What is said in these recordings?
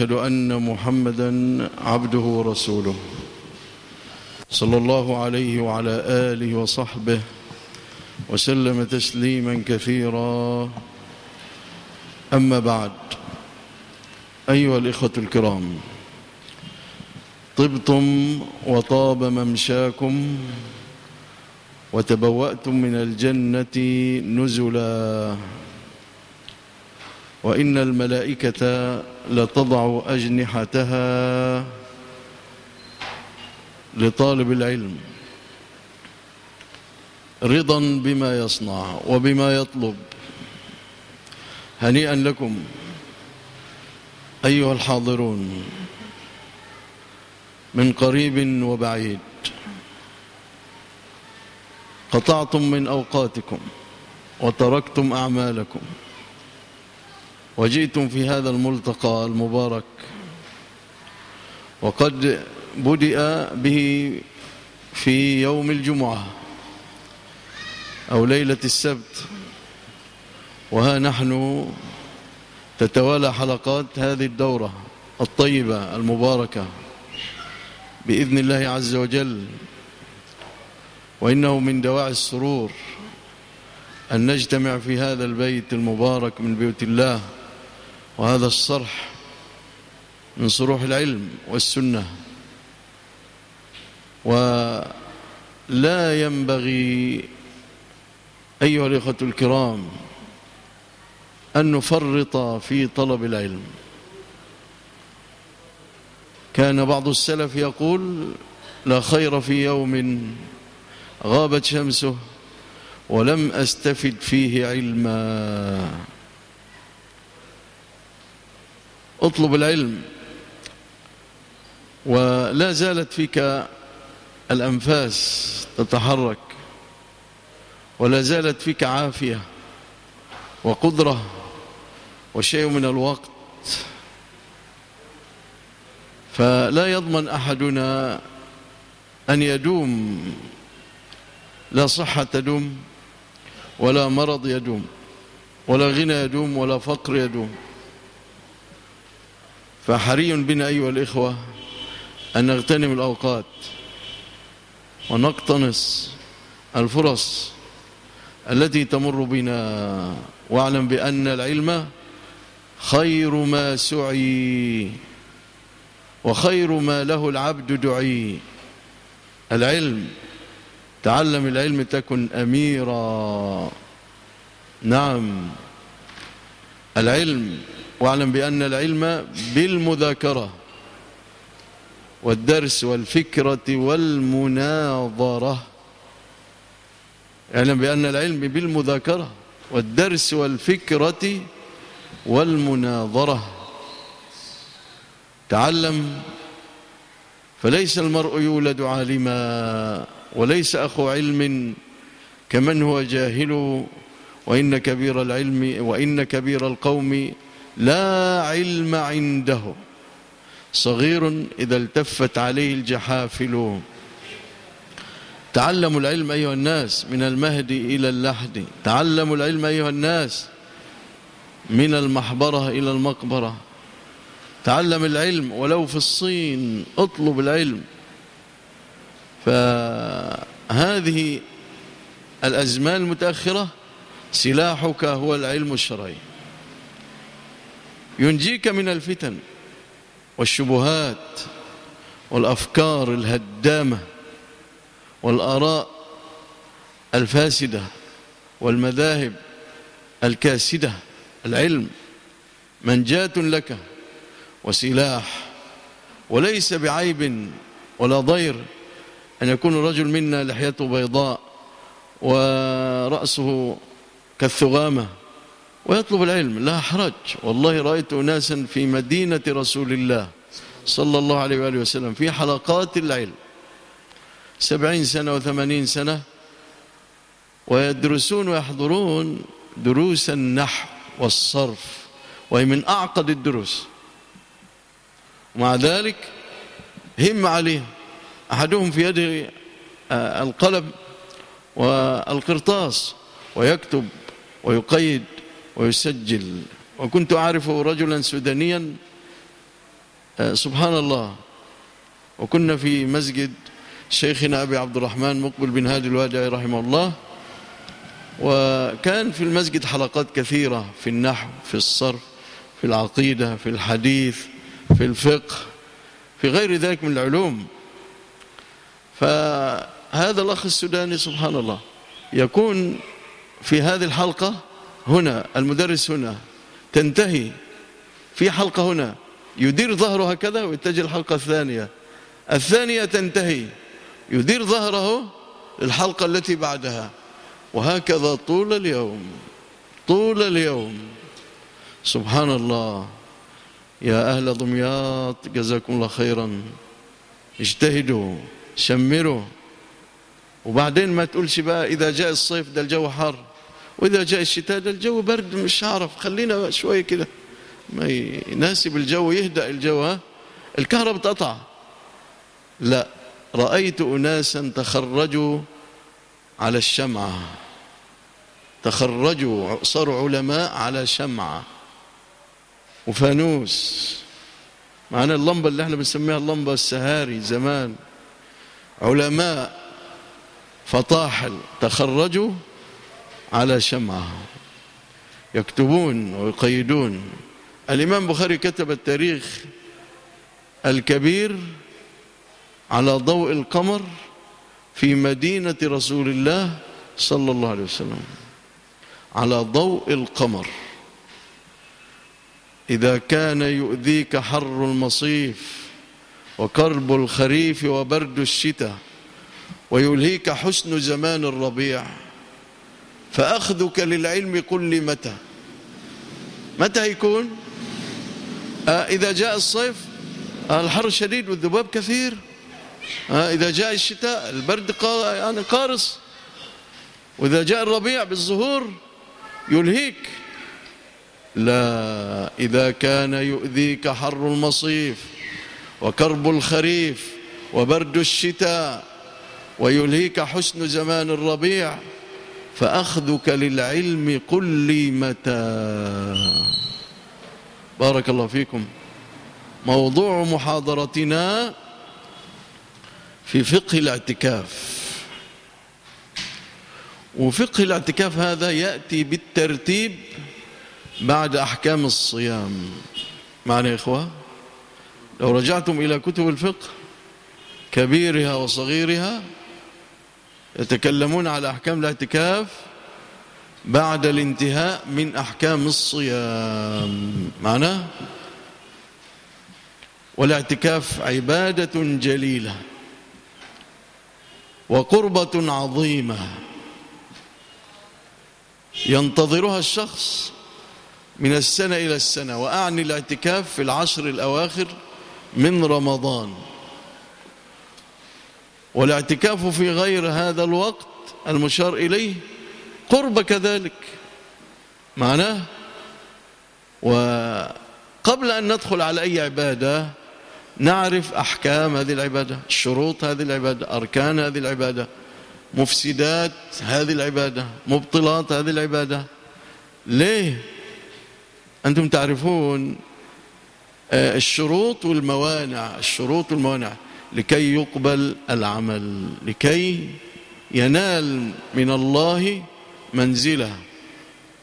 أشهد أن محمدا عبده ورسوله. صلى الله عليه وعلى آله وصحبه وسلم تسليما كثيرا. أما بعد أيها الإخوة الكرام طبتم وطاب ممشاكم وتبوأتم من الجنة نزلا. وإن الملائكة لتضع أجنحتها لطالب العلم رضا بما يصنع وبما يطلب. هنيئا لكم أيها الحاضرون من قريب وبعيد. قطعتم من أوقاتكم وتركتم أعمالكم. وجئتم في هذا الملتقى المبارك وقد بدأ به في يوم الجمعة أو ليلة السبت وها نحن تتوالى حلقات هذه الدورة الطيبة المباركة بإذن الله عز وجل وإنه من دواعي السرور أن نجتمع في هذا البيت المبارك من بيوت الله وهذا الصرح من صروح العلم والسنة. ولا ينبغي أيها الإخوة الكرام أن نفرط في طلب العلم. كان بعض السلف يقول لا خير في يوم غابت شمسه ولم أستفد فيه علما. أطلب العلم ولا زالت فيك الأنفاس تتحرك ولا زالت فيك عافية وقدرة وشيء من الوقت. فلا يضمن أحدنا أن يدوم لا صحة تدوم ولا مرض يدوم ولا غنى يدوم ولا فقر يدوم. فحري بنا أيها الإخوة أن نغتنم الأوقات ونقتنص الفرص التي تمر بنا واعلم بأن العلم خير ما سعي وخير ما له العبد دعي. العلم تعلم العلم تكن أميرا. نعم العلم واعلم بأن العلم بالمذاكرة والدرس والفكرة والمناظرة. اعلم بأن العلم بالمذاكرة والدرس والفكرة والمناظرة. تعلم فليس المرء يولد عالما وليس أخو علم كمن هو جاهل وإن كبير العلم وإن كبير القوم لا علم عنده. صغير إذا التفت عليه الجحافل. تعلموا العلم أيها الناس من المهد إلى اللحد. تعلموا العلم أيها الناس من المحبرة إلى المقبرة. تعلم العلم ولو في الصين اطلب العلم. فهذه الأزمان المتأخرة سلاحك هو العلم الشرعي. ينجيك من الفتن والشبهات والأفكار الهدامة والآراء الفاسدة والمذاهب الكاسدة. العلم منجاة لك وسلاح وليس بعيب ولا ضير أن يكون الرجل منا لحيته بيضاء ورأسه كالثغامة. ويطلب العلم لا حرج. والله رأيت أناسا في مدينة رسول الله صلى الله عليه وآله وسلم في حلقات العلم. سبعين سنة وثمانين سنة. ويدرسون ويحضرون دروس النحو والصرف وهي من أعقد الدروس. ومع ذلك هم عليهم. أحدهم في يده القلم والقرطاس ويكتب ويقيد ويسجل. وكنت أعرف رجلا سودانيا آه، سبحان الله. وكنا في مسجد شيخنا أبي عبد الرحمن مقبل بن هادي الوادعي رحمه الله. وكان في المسجد حلقات كثيرة في النحو في الصرف في العقيدة في الحديث في الفقه في غير ذلك من العلوم. فهذا الأخ السوداني سبحان الله يكون في هذه الحلقة هنا المدرس هنا تنتهي في حلقة هنا. يدير ظهره هكذا ويتجه الحلقة الثانية. الثانية تنتهي. يدير ظهره للحلقة التي بعدها. وهكذا طول اليوم طول اليوم. سبحان الله. يا أهل دمياط جزاكم الله خيرا. اجتهدوا شمروا. وبعدين ما تقولش بقى إذا جاء الصيف ده الجو حر. وإذا جاء الشتاء ده الجو برد مش هعرف خلينا شوية كده. ما يناسب الجو يهدأ الجو ها؟ الكهرباء تقطع لا رأيت أناسا تخرجوا على الشمعة. تخرجوا صاروا علماء على شمعة. وفانوس. معنا اللمبة اللي إحنا بنسميها اللمبة السهاري زمان. علماء فطاحل تخرجوا على شمعة. يكتبون ويقيدون. الإمام بخاري كتب التاريخ الكبير على ضوء القمر في مدينة رسول الله صلى الله عليه وسلم. على ضوء القمر. إذا كان يؤذيك حر المصيف وكرب الخريف وبرد الشتاء ويلهيك حسن زمان الربيع. فأخذك للعلم قل متى. متى يكون؟ آه إذا جاء الصيف آه الحر شديد والذباب كثير. آه إذا جاء الشتاء البرد يعني قارص. وإذا جاء الربيع بالظهور يلهيك. لا إذا كان يؤذيك حر المصيف وكرب الخريف وبرد الشتاء ويلهيك حسن زمان الربيع فأخذك للعلم قل لي متى. بارك الله فيكم. موضوع محاضرتنا في فقه الاعتكاف. وفقه الاعتكاف هذا يأتي بالترتيب بعد أحكام الصيام. معنا يا إخوة؟ لو رجعتم إلى كتب الفقه كبيرها وصغيرها يتكلمون على أحكام الاعتكاف بعد الانتهاء من أحكام الصيام. معناه والاعتكاف عبادة جليلة وقربة عظيمة ينتظرها الشخص من السنة إلى السنة. وأعني الاعتكاف في العشر الأواخر من رمضان. والاعتكاف في غير هذا الوقت المشار إليه قرب كذلك. معناه؟ وقبل أن ندخل على أي عبادة نعرف أحكام هذه العبادة شروط هذه العبادة أركان هذه العبادة مفسدات هذه العبادة مبطلات هذه العبادة. ليه؟ أنتم تعرفون آه، الشروط والموانع الشروط والموانع. لكي يقبل العمل لكي ينال من الله منزله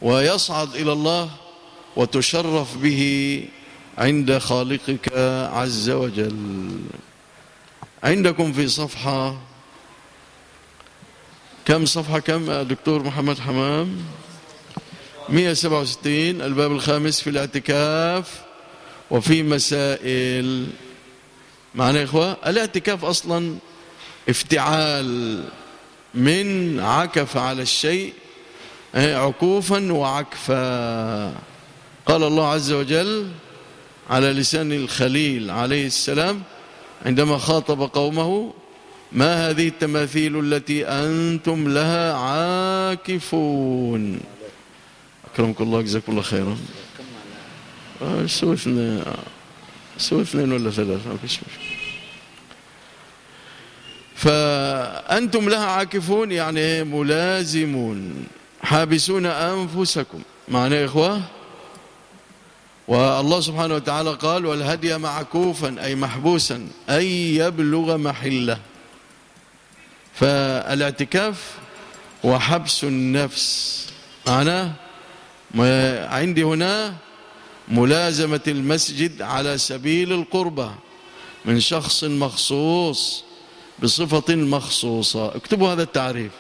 ويصعد إلى الله وتشرف به عند خالقك عز وجل. عندكم في صفحة كم صفحة؟ كم دكتور محمد حمام؟ 167 الباب الخامس في الاعتكاف وفي مسائل معنا يا إخوة الاعتكاف أصلا افتعال من عكف على الشيء إيه، عكوفا وعكفا. قال الله عز وجل على لسان الخليل عليه السلام عندما خاطب قومه ما هذه التماثيل التي أنتم لها عاكفون؟ أكرمكم الله جزاكم الله خيرا. آه، سوى اثنين ولا ثلاثة ما فيش مشكلة. فأنتم لها عاكفون يعني ملازمون. حابسون أنفسكم. معنى يا إخوة؟ والله سبحانه وتعالى قال والهدي معكوفا أي محبوسا أي يبلغ محلة. فالاعتكاف هو حبس النفس معناه عندي هنا ملازمة المسجد على سبيل القربة من شخص مخصوص بصفة مخصوصة. اكتبوا هذا التعريف.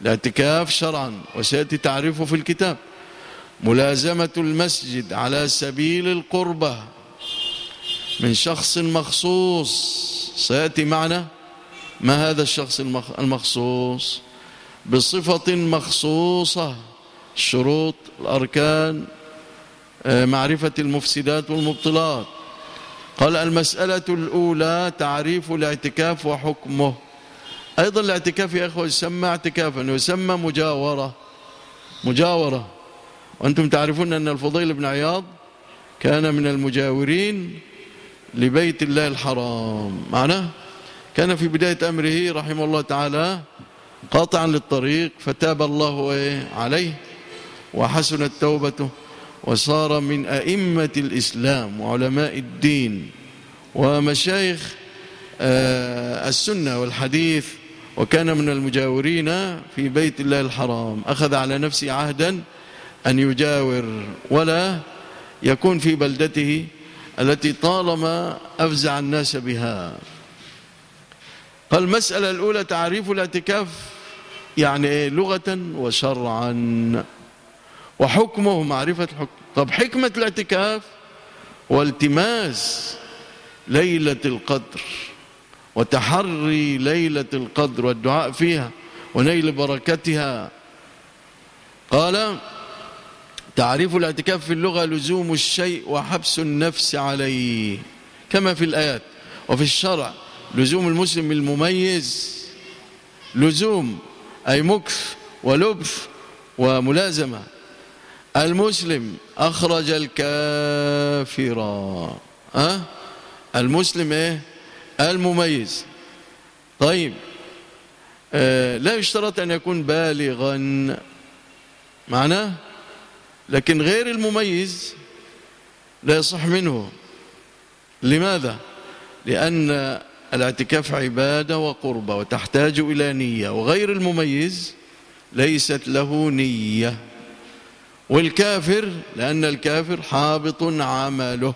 الاعتكاف شرعا وسيأتي تعريفه في الكتاب. ملازمة المسجد على سبيل القربة من شخص مخصوص. سيأتي معنا ما هذا الشخص المخصوص؟ بصفة مخصوصة الشروط الأركان معرفة المفسدات والمبطلات. قال المسألة الأولى تعريف الاعتكاف وحكمه. أيضا الاعتكاف يا أخوة يسمى اعتكافا يسمى مجاورة. مجاورة. وأنتم تعرفون أن الفضيل بن عياض كان من المجاورين لبيت الله الحرام. معناه كان في بداية أمره رحمه الله تعالى قاطعا للطريق فتاب الله عليه وحسنت توبته. وصار من أئمة الإسلام وعلماء الدين ومشايخ آه، السنة والحديث وكان من المجاورين في بيت الله الحرام. أخذ على نفسه عهدا أن يجاور ولا يكون في بلدته التي طالما أفزع الناس بها. قال المسألة الأولى تعريف الاعتكاف يعني إيه؟ لغة وشرعا. وحكمه معرفة الحكم. طب حكمة الاعتكاف والتماس ليلة القدر وتحري ليلة القدر والدعاء فيها ونيل بركتها. قال تعريف الاعتكاف في اللغة لزوم الشيء وحبس النفس عليه كما في الآيات. وفي الشرع لزوم المسلم المميز لزوم أي مكث ولبث وملازمة. المسلم أخرج الكافر. أه؟ المسلم إيه؟ المميز. طيب آه لا يشترط أن يكون بالغا. معناه لكن غير المميز لا يصح منه. لماذا؟ لأن الاعتكاف عبادة وقربة وتحتاج إلى نية وغير المميز ليست له نية. والكافر لأن الكافر حابط عمله.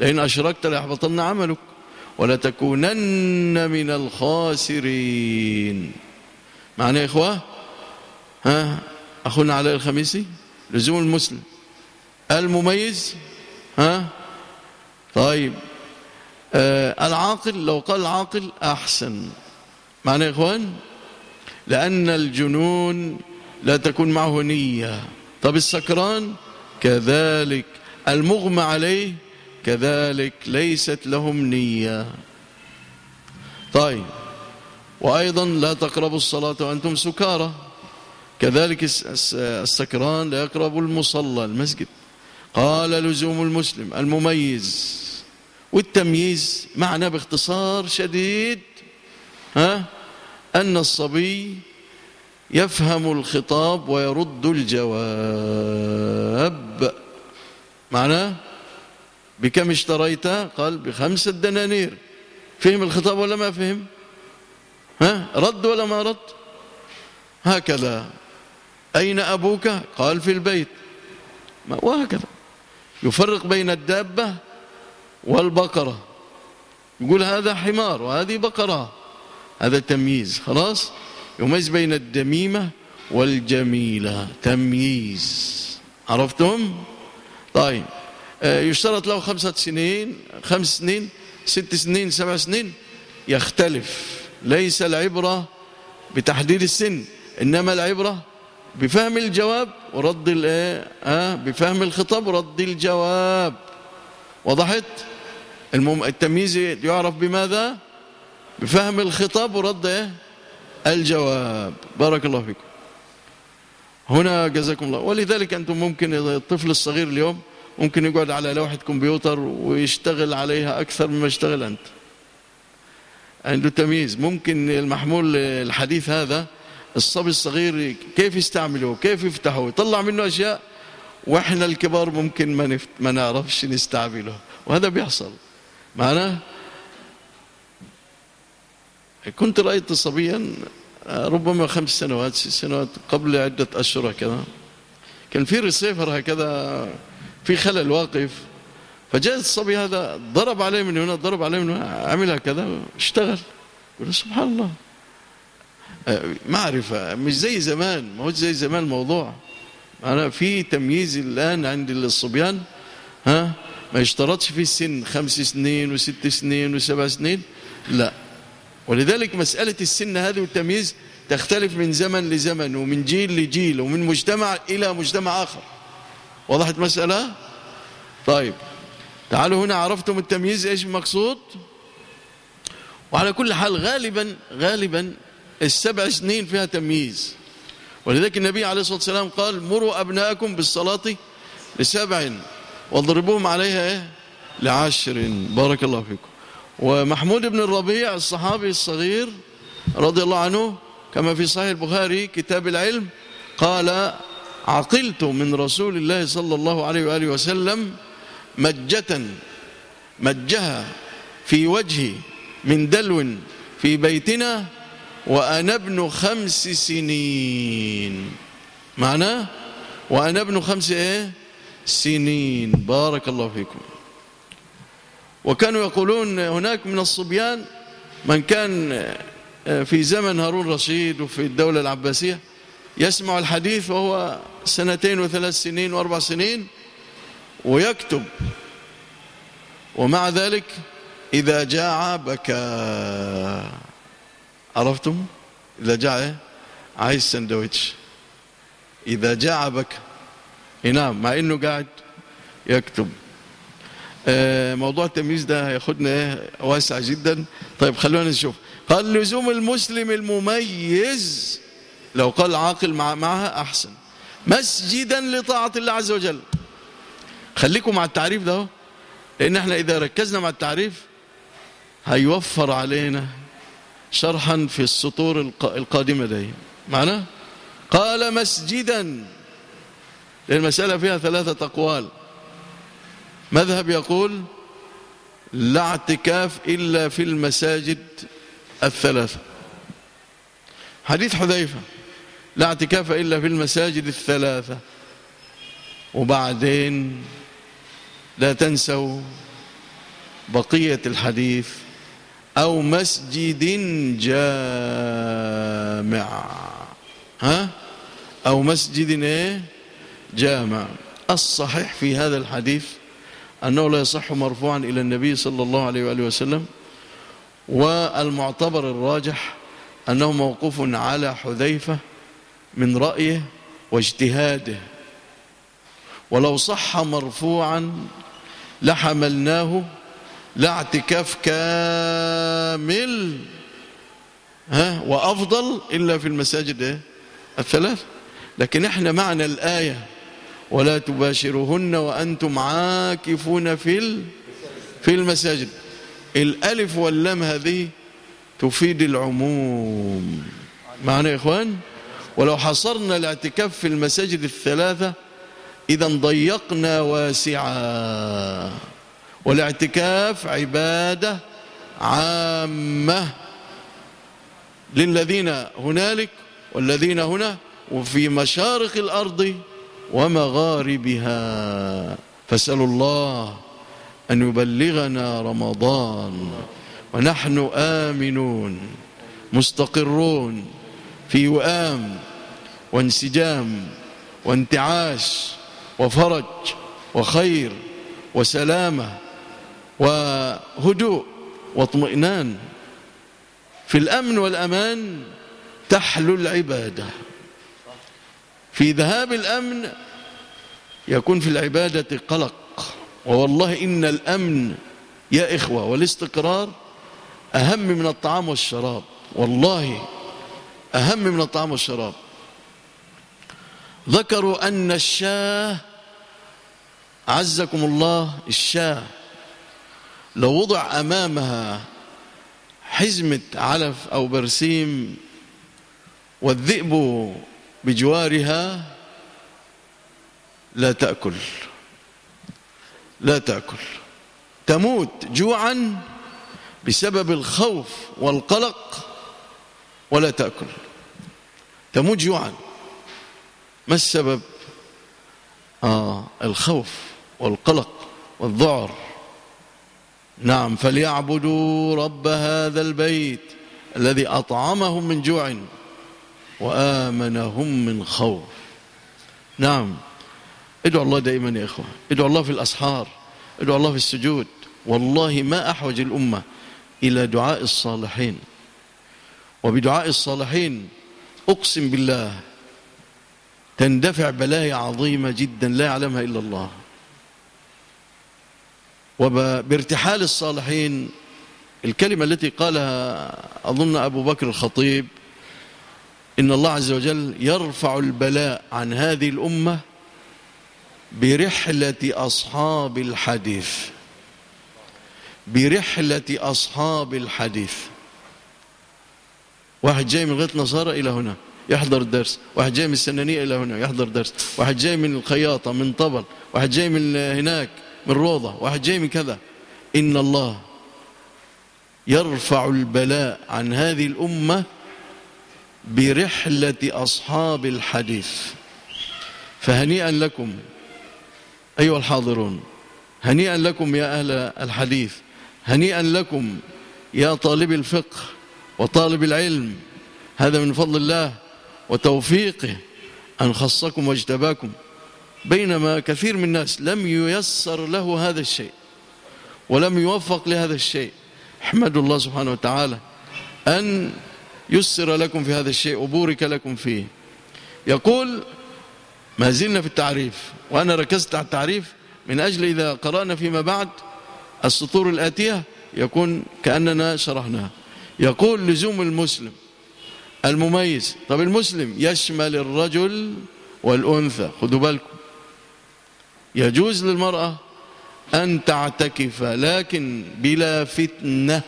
لئن أشركت ليحبطن عملك ولتكونن من الخاسرين. معنى يا إخوة؟ ها أخونا علي الخميسي لزوم المسلم. المميز؟ ها؟ طيب. آه العاقل لو قال العاقل أحسن. معنى يا إخوان؟ لأن الجنون لا تكون معه نية. طب السكران؟ كذلك. المغمى عليه؟ كذلك. ليست لهم نية. طيب. وأيضا لا تقربوا الصلاة وأنتم سكارى. كذلك السكران لا يقرب المصلى المسجد. قال لزوم المسلم المميز. والتمييز معنى باختصار شديد. ها؟ أن الصبي يفهم الخطاب ويرد الجواب. معناه بكم اشتريت؟ قال بخمسة دنانير فهم الخطاب ولا ما فهم؟ ها؟ رد ولا ما رد؟ هكذا. أين أبوك؟ قال في البيت. وهكذا. يفرق بين الدابة والبقرة. يقول هذا حمار وهذه بقرة. هذا تمييز. خلاص؟ يميز بين الدميمة والجميلة تمييز. عرفتم؟ طيب آه، يشترط له خمسة سنين خمس سنين ست سنين سبع سنين يختلف. ليس العبرة بتحديد السن إنما العبرة بفهم الجواب ورد الايه آه بفهم الخطاب ورد الجواب. وضحت؟ التمييز يعرف بماذا؟ بفهم الخطاب ورد إيه؟ الجواب. بارك الله فيكم. هنا جزاكم الله. ولذلك أنتم ممكن الطفل الصغير اليوم ممكن يقعد على لوحة كمبيوتر ويشتغل عليها أكثر مما اشتغل أنت. عنده تمييز. ممكن المحمول الحديث هذا الصبي الصغير كيف يستعمله؟ كيف يفتحه؟ يطلع منه أشياء وإحنا الكبار ممكن ما, نفت ما نعرفش نستعمله. وهذا بيحصل. معنا كنت رأيت صبيا ربما خمس سنوات ست سنوات قبل عدة أشهر كذا كان في ريسيفر هكذا في خلل واقف. فجاء الصبي هذا ضرب عليه من هنا ضرب عليه من هنا عمل هكذا اشتغل. يقول سبحان الله. معرفة مش زي زمان ما هو زي زمان الموضوع. أنا في تمييز الآن عند الصبيان ها ما يشترطش في السن خمس سنين وست سنين وسبع سنين. لا. ولذلك مسألة السن هذه والتمييز تختلف من زمن لزمن ومن جيل لجيل ومن مجتمع إلى مجتمع آخر. وضحت مسألة طيب. تعالوا هنا عرفتم التمييز إيش المقصود؟ وعلى كل حال غالبا غالبا السبع سنين فيها تمييز. ولذلك النبي عليه الصلاة والسلام قال مروا أبناءكم بالصلاة لسبع واضربوهم عليها إيه؟ لعشر. بارك الله فيكم. ومحمود بن الربيع الصحابي الصغير رضي الله عنه كما في صحيح البخاري كتاب العلم قال عقلت من رسول الله صلى الله عليه وآله وسلم مجة مجها في وجهي من دلو في بيتنا وأنا ابن خمس سنين. معناه وأنا ابن خمس إيه؟ سنين. بارك الله فيكم. وكانوا يقولون هناك من الصبيان من كان في زمن هارون رشيد وفي الدولة العباسية يسمع الحديث وهو سنتين وثلاث سنين وأربع سنين ويكتب. ومع ذلك إذا جاع بكى. عرفتم؟ إذا جاع إيه؟ عايز سندويتش إذا جاع بكى. ينام مع إنه قاعد يكتب. آه، موضوع التمييز ده هياخدنا واسع جدا. طيب خلونا نشوف. قال لزوم المسلم المميز لو قال عاقل مع معها أحسن. مسجدا لطاعة الله عز وجل. خليكم مع التعريف ده لأن إحنا إذا ركزنا مع التعريف هيوفر علينا شرحا في السطور القادمة دي. معنا قال مسجدا. المسألة فيها ثلاثة أقوال. مذهب يقول لا اعتكاف إلا في المساجد الثلاثة. حديث حذيفة. لا اعتكاف إلا في المساجد الثلاثة. وبعدين لا تنسوا بقية الحديث. أو مسجد جامع. ها؟ أو مسجد إيه؟ جامع. الصحيح في هذا الحديث أنه لا يصح مرفوعا إلى النبي صلى الله عليه وآله وسلم والمعتبر الراجح أنه موقوف على حذيفة من رأيه واجتهاده. ولو صح مرفوعا لحملناه لاعتكاف كامل ها وأفضل إلا في المساجد الثلاث. لكن إحنا معنى الآية ولا تباشرهن وأنتم عاكفون في في المساجد. الألف واللام هذه تفيد العموم. معنا يا إخوان؟ ولو حصرنا الاعتكاف في المساجد الثلاثة إذا ضيقنا واسعا والاعتكاف عبادة عامة. للذين هنالك والذين هنا وفي مشارق الأرض ومغاربها. فاسألوا الله أن يبلغنا رمضان ونحن آمنون مستقرون في وئام وانسجام وانتعاش وفرج وخير وسلامة وهدوء واطمئنان. في الأمن والأمان تحلو العبادة. في ذهاب الأمن يكون في العبادة قلق. ووالله إن الأمن يا إخوة والاستقرار أهم من الطعام والشراب. والله أهم من الطعام والشراب. ذكروا أن الشاه عزكم الله الشاه لو وضع أمامها حزمة علف أو برسيم والذئب بجوارها لا تأكل. لا تأكل. تموت جوعا بسبب الخوف والقلق ولا تأكل. تموت جوعا. ما السبب؟ آه الخوف والقلق والذعر. نعم فليعبدوا رب هذا البيت الذي أطعمهم من جوع. وآمنهم من خوف. نعم. ادعوا الله دائما يا إخوة. ادعوا الله في الأسحار. ادعوا الله في السجود. والله ما أحوج الأمة إلى دعاء الصالحين. وبدعاء الصالحين أقسم بالله تندفع بلايا عظيمة جدا لا يعلمها إلا الله. وبارتحال الصالحين الكلمة التي قالها أظن أبو بكر الخطيب إن الله عز وجل يرفع البلاء عن هذه الأمة برحلة أصحاب الحديث. برحلة أصحاب الحديث. واحد جاي من غيط نصارى إلى هنا يحضر الدرس. واحد جاي من السنانية إلى هنا يحضر درس واحد جاي من الخياطة من طبل. واحد جاي من هناك من روضة. واحد جاي من كذا. إن الله يرفع البلاء عن هذه الأمة برحلة أصحاب الحديث. فهنيئا لكم أيها الحاضرون هنيئا لكم يا أهل الحديث هنيئا لكم يا طالب الفقه وطالب العلم. هذا من فضل الله وتوفيقه أن خصكم واجتباكم بينما كثير من الناس لم ييسر له هذا الشيء ولم يوفق لهذا الشيء. احمدوا الله سبحانه وتعالى أن يسر لكم في هذا الشيء وبورك لكم فيه. يقول ما زلنا في التعريف وأنا ركزت على التعريف من أجل إذا قرأنا فيما بعد السطور الآتية يكون كأننا شرحناها. يقول لزوم المسلم المميز طب المسلم يشمل الرجل والأنثى خذوا بالكم. يجوز للمرأة أن تعتكف لكن بلا فتنة.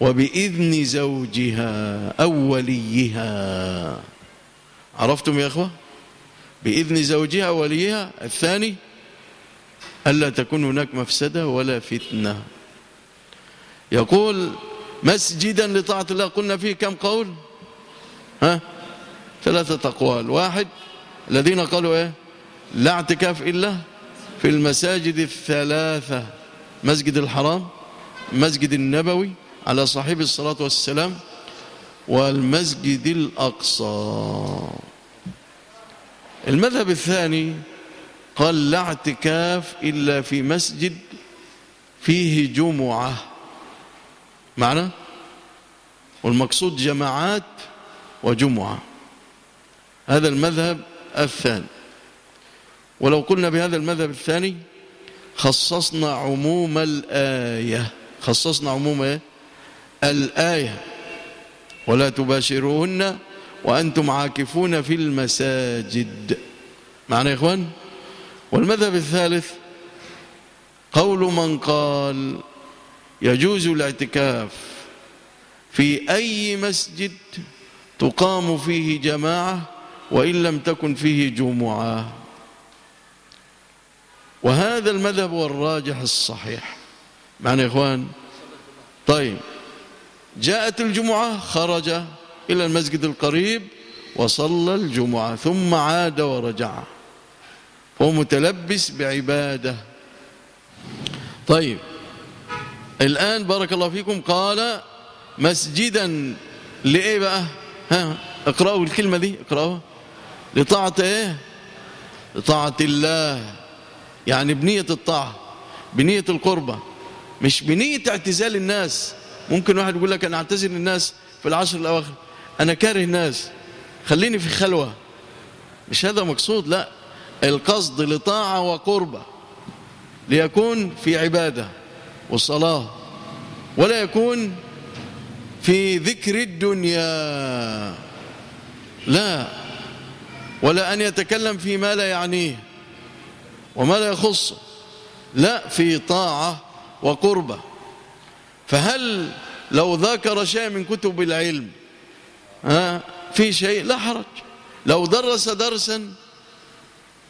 وبإذن زوجها أو وليها عرفتم يا أخوة؟ بإذن زوجها أو وليها الثاني ألا تكون هناك مفسدة ولا فتنة. يقول مسجدا لطاعة الله. قلنا فيه كم قول؟ ها؟ ثلاثة أقوال. واحد الذين قالوا إيه؟ لا اعتكاف إلا في المساجد الثلاثة. مسجد الحرام مسجد النبوي على صاحب الصلاة والسلام والمسجد الأقصى. المذهب الثاني قال لا اعتكاف إلا في مسجد فيه جمعة. معنى؟ والمقصود جماعات وجمعة. هذا المذهب الثاني. ولو قلنا بهذا المذهب الثاني خصصنا عموم الآية. خصصنا عموم إيه؟ الآية. ولا تباشرون وأنتم عاكفون في المساجد. معنى يا إخوان؟ والمذهب الثالث قول من قال يجوز الاعتكاف في أي مسجد تقام فيه جماعة وإن لم تكن فيه جمعة. وهذا المذهب هو الراجح الصحيح. معنى يا إخوان؟ طيب. جاءت الجمعة خرج إلى المسجد القريب وصلى الجمعة ثم عاد ورجع. هو متلبس بعبادة. طيب الآن بارك الله فيكم قال مسجدا لإيه بقى؟ ها اقرأوا الكلمة دي اقرأوها. لطاعة إيه؟ لطاعة الله. يعني بنية الطاعة بنية القربة مش بنية اعتزال الناس. ممكن واحد يقول لك أنا أعتزل الناس في العشر الأواخر. أنا كاره الناس. خليني في خلوة. مش هذا مقصود لا. القصد لطاعة وقربة. ليكون في عبادة والصلاة ولا يكون في ذكر الدنيا. لا. ولا أن يتكلم فيما لا يعنيه وما لا يخصه. لا في طاعة وقربة. فهل لو ذكر شيء من كتب العلم ها في شيء؟ لا حرج. لو درس درسا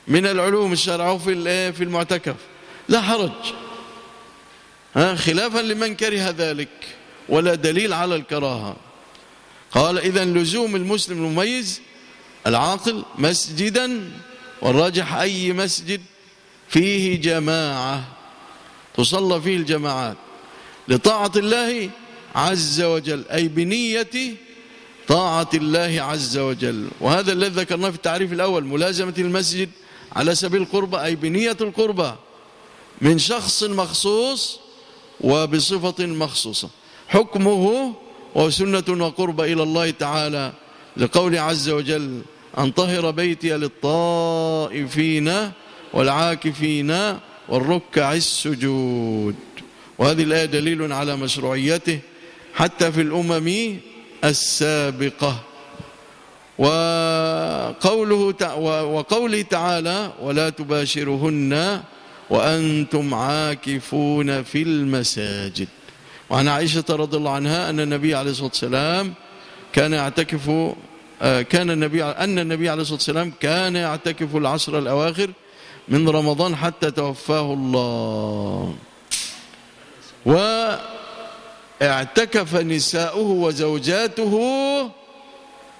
من العلوم الشرعية في في المعتكف لا حرج. ها خلافا لمن كره ذلك ولا دليل على الكراهة. قال إذا لزوم المسلم المميز العاقل مسجدا والراجح أي مسجد فيه جماعة تصلى فيه الجماعات. لطاعة الله عز وجل أي بنية طاعة الله عز وجل. وهذا الذي ذكرناه في التعريف الأول ملازمة المسجد على سبيل القربة أي بنية القربة من شخص مخصوص وبصفة مخصوصة. حكمه وسنة وقربة إلى الله تعالى لقول عز وجل أن طهر بيتي للطائفين والعاكفين والركع السجود وهذه الآية دليل على مشروعيته حتى في الأمم السابقة. وقوله وقوله تعالى ولا تباشرهن وأنتم عاكفون في المساجد وعن عائشة رضي الله عنها أن النبي عليه الصلاة والسلام كان يعتكف آه، كان النبي أن النبي عليه الصلاة والسلام كان يعتكف العشر الأواخر من رمضان حتى توفاه الله. واعتكف نساؤه وزوجاته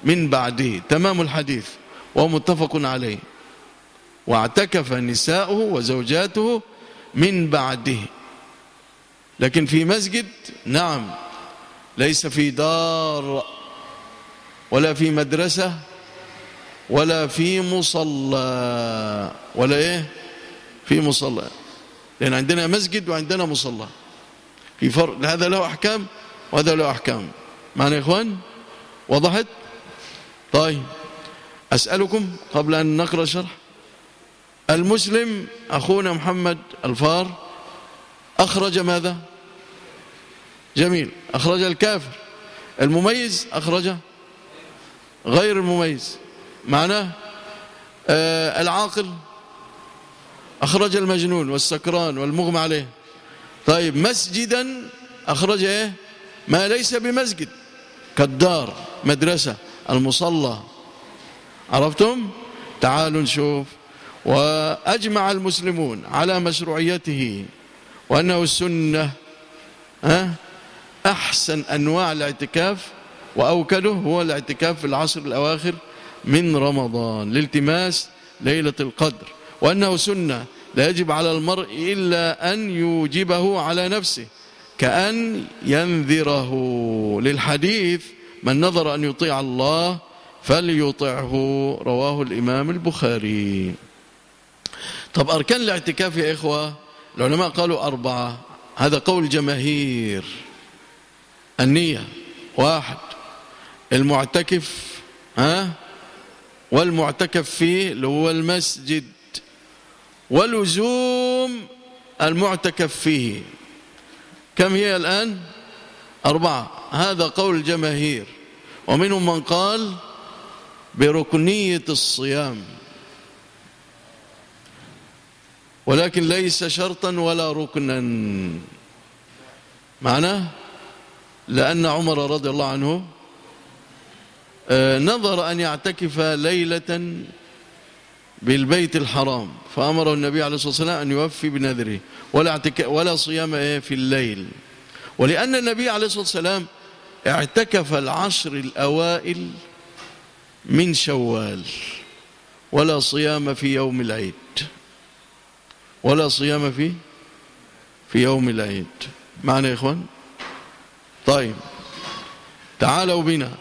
من بعده. تمام الحديث؟ ومتفق عليه. واعتكف نساؤه وزوجاته من بعده. لكن في مسجد؟ نعم. ليس في دار ولا في مدرسة ولا في مصلى. ولا إيه؟ في مصلى. لأن عندنا مسجد وعندنا مصلى. في فرق. هذا له أحكام وهذا له أحكام. معنا يا إخوان؟ وضحت؟ طيب. أسألكم قبل أن نقرأ شرح المسلم أخونا محمد الفار أخرج ماذا؟ جميل. أخرج الكافر. المميز أخرج غير المميز. معناه آه العاقل أخرج المجنون والسكران والمغمى عليه. طيب مسجدا أخرج إيه؟ ما ليس بمسجد كالدار مدرسة المصلى. عرفتم؟ تعالوا نشوف. وأجمع المسلمون على مشروعيته وأنه السنة أحسن أنواع الاعتكاف وأوكده هو الاعتكاف في العصر الأواخر من رمضان لالتماس ليلة القدر. وأنه سنة لا يجب على المرء إلا أن يوجبه على نفسه كأن ينذره. للحديث من نظر أن يطيع الله فليطعه. رواه الإمام البخاري. طب أركان الاعتكاف يا إخوة؟ العلماء قالوا أربعة. هذا قول جماهير. النية واحد. المعتكف ها؟ والمعتكف فيه اللي هو المسجد. ولزوم المعتكف فيه. كم هي الآن؟ أربعة. هذا قول الجماهير. ومنهم من قال بركنية الصيام. ولكن ليس شرطا ولا ركنا. معناه؟ لأن عمر رضي الله عنه آه، نظر أن يعتكف ليلة بالبيت الحرام. فأمره النبي عليه الصلاة والسلام أن يوفي بنذره. ولا, ولا صيام إيه في الليل. ولأن النبي عليه الصلاة والسلام اعتكف العشر الأوائل من شوال. ولا صيام في يوم العيد. ولا صيام في في يوم العيد. معنا يا إخوان؟ طيب. تعالوا بنا.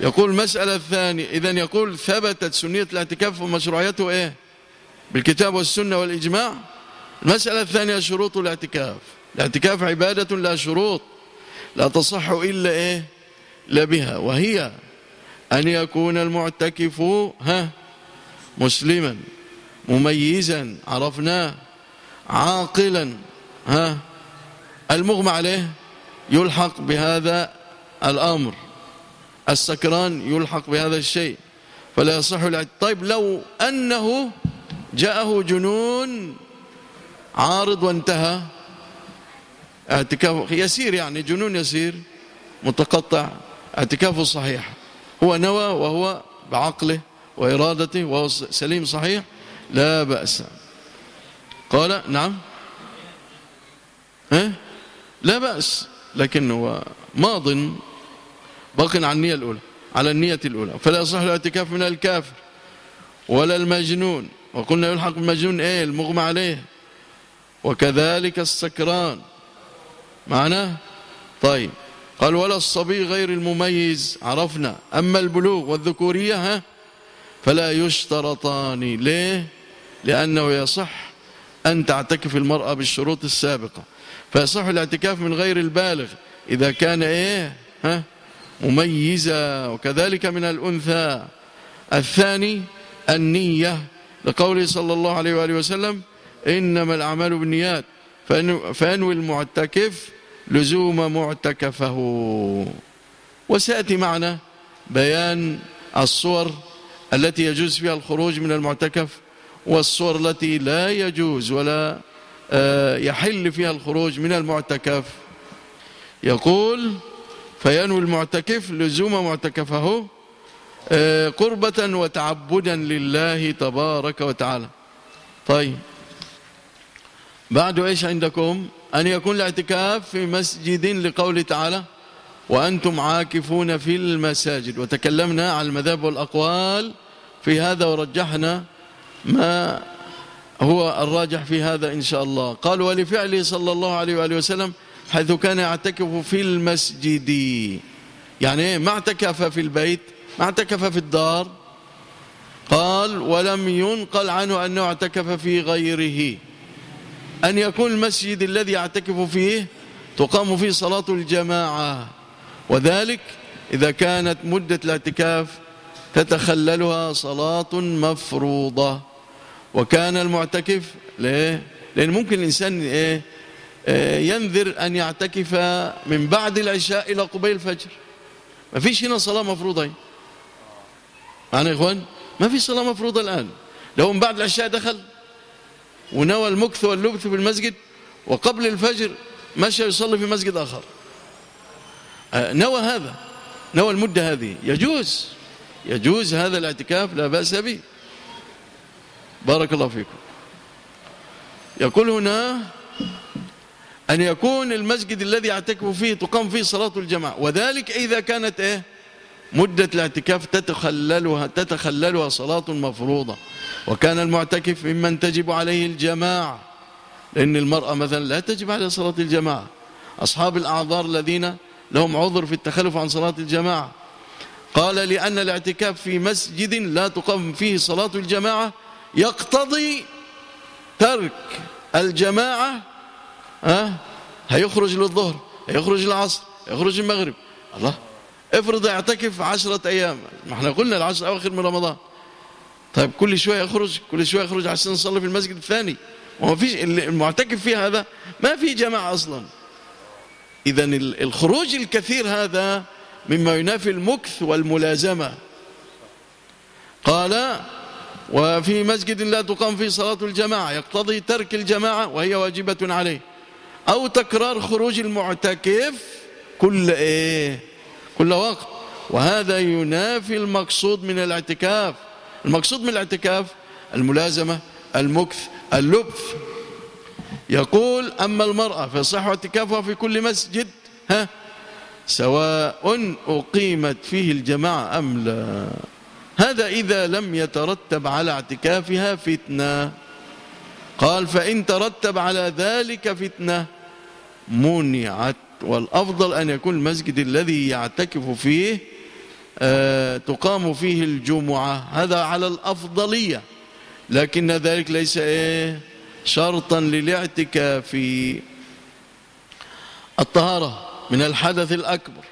يقول المسألة الثانية. إذا يقول ثبتت سنية الاعتكاف ومشروعيته إيه؟ بالكتاب والسنة والإجماع. المسألة الثانية شروط الاعتكاف. الاعتكاف عبادة لا شروط لا تصح إلا إيه؟ لا بها. وهي أن يكون المعتكف ها مسلما مميزا عرفناه عاقلا ها المغمى عليه يلحق بهذا الأمر. السكران يلحق بهذا الشيء. فلا يصح طيب لو أنه جاءه جنون عارض وانتهى. اعتكاف يسير يعني جنون يسير متقطع. اعتكافه صحيح. هو نوى وهو بعقله وإرادته وهو سليم صحيح. لا بأس. قال نعم. ها؟ لا بأس. لكنه ماض. باق عن النية الأولى على النية الأولى. فلا يصح الاعتكاف من الكافر ولا المجنون. وقلنا يلحق بالمجنون إيه؟ المغمى عليه. وكذلك السكران. معناه طيب. قال ولا الصبي غير المميز. عرفنا. أما البلوغ والذكورية ها؟ فلا يشترطان. ليه؟ لأنه يصح أن تعتكف المرأة بالشروط السابقة. فيصح الاعتكاف من غير البالغ. إذا كان إيه؟ ها؟ مميزة. وكذلك من الأنثى. الثاني النية. لقوله صلى الله عليه وآله وسلم إنما الأعمال بالنيات فأنوي المعتكف لزوم معتكفه. وسيأتي معنا بيان الصور التي يجوز فيها الخروج من المعتكف والصور التي لا يجوز ولا آه، يحل فيها الخروج من المعتكف. يقول فينوي المعتكف لزوم معتكفه قربة وتعبدا لله تبارك وتعالى. طيب. بعد إيش عندكم؟ أن يكون الاعتكاف في مسجد لقول تعالى وأنتم عاكفون في المساجد. وتكلمنا عن المذهب والأقوال في هذا ورجحنا ما هو الراجح في هذا إن شاء الله. قال ولفعله صلى الله عليه وآله وسلم حيث كان يعتكف في المسجد. يعني ما اعتكف في البيت ما اعتكف في الدار. قال ولم ينقل عنه أنه اعتكف في غيره. أن يكون المسجد الذي يعتكف فيه تقام فيه صلاة الجماعة. وذلك إذا كانت مدة الاعتكاف تتخللها صلاة مفروضة. وكان المعتكف ليه؟ لأن ممكن الإنسان إيه؟ إيه ينذر أن يعتكف من بعد العشاء إلى قبيل الفجر. ما فيش هنا صلاة مفروضة. معنا يا إخوان ما في صلاة مفروضة الآن. لو من بعد العشاء دخل ونوى المكث واللبث في المسجد وقبل الفجر مشى يصلي في مسجد آخر. آه، نوى هذا نوى المدة هذه. يجوز يجوز هذا الاعتكاف لا بأس به. بارك الله فيكم. يقول هنا أن يكون المسجد الذي يعتكف فيه تقام فيه صلاة الجماعة. وذلك إذا كانت إيه؟ مدة الاعتكاف تتخللها, تتخللها صلاة مفروضة. وكان المعتكف ممن تجب عليه الجماعة لأن المرأة مثلا لا تجب عليه صلاة الجماعة أصحاب الأعذار الذين لهم عذر في التخلف عن صلاة الجماعة قال لأن الاعتكاف في مسجد لا تقام فيه صلاة الجماعة يقتضي ترك الجماعة هيخرج للظهر هيخرج العصر هيخرج المغرب الله افرض اعتكف عشرة أيام. ما إحنا قلنا العشر أواخر من رمضان. طيب كل شوية يخرج كل شوية يخرج عشان نصلي في المسجد الثاني. وما فيش المعتكف فيه هذا ما في جماعة أصلا. إذا الخروج الكثير هذا مما ينافي المكث والملازمة. قال وفي مسجد لا تقام فيه صلاة الجماعة يقتضي ترك الجماعة وهي واجبة عليه. أو تكرار خروج المعتكف كل إيه؟ كل وقت. وهذا ينافي المقصود من الاعتكاف. المقصود من الاعتكاف الملازمة المكث اللبث. يقول أما المرأة فصح اعتكافها في كل مسجد ها سواء أقيمت فيه الجماعة أم لا. هذا إذا لم يترتب على اعتكافها فتنة. قال فإن ترتب على ذلك فتنة منعت والأفضل أن يكون المسجد الذي يعتكف فيه آه تقام فيه الجمعة. هذا على الأفضلية. لكن ذلك ليس إيه شرطا للاعتكاف الطهارة من الحدث الأكبر.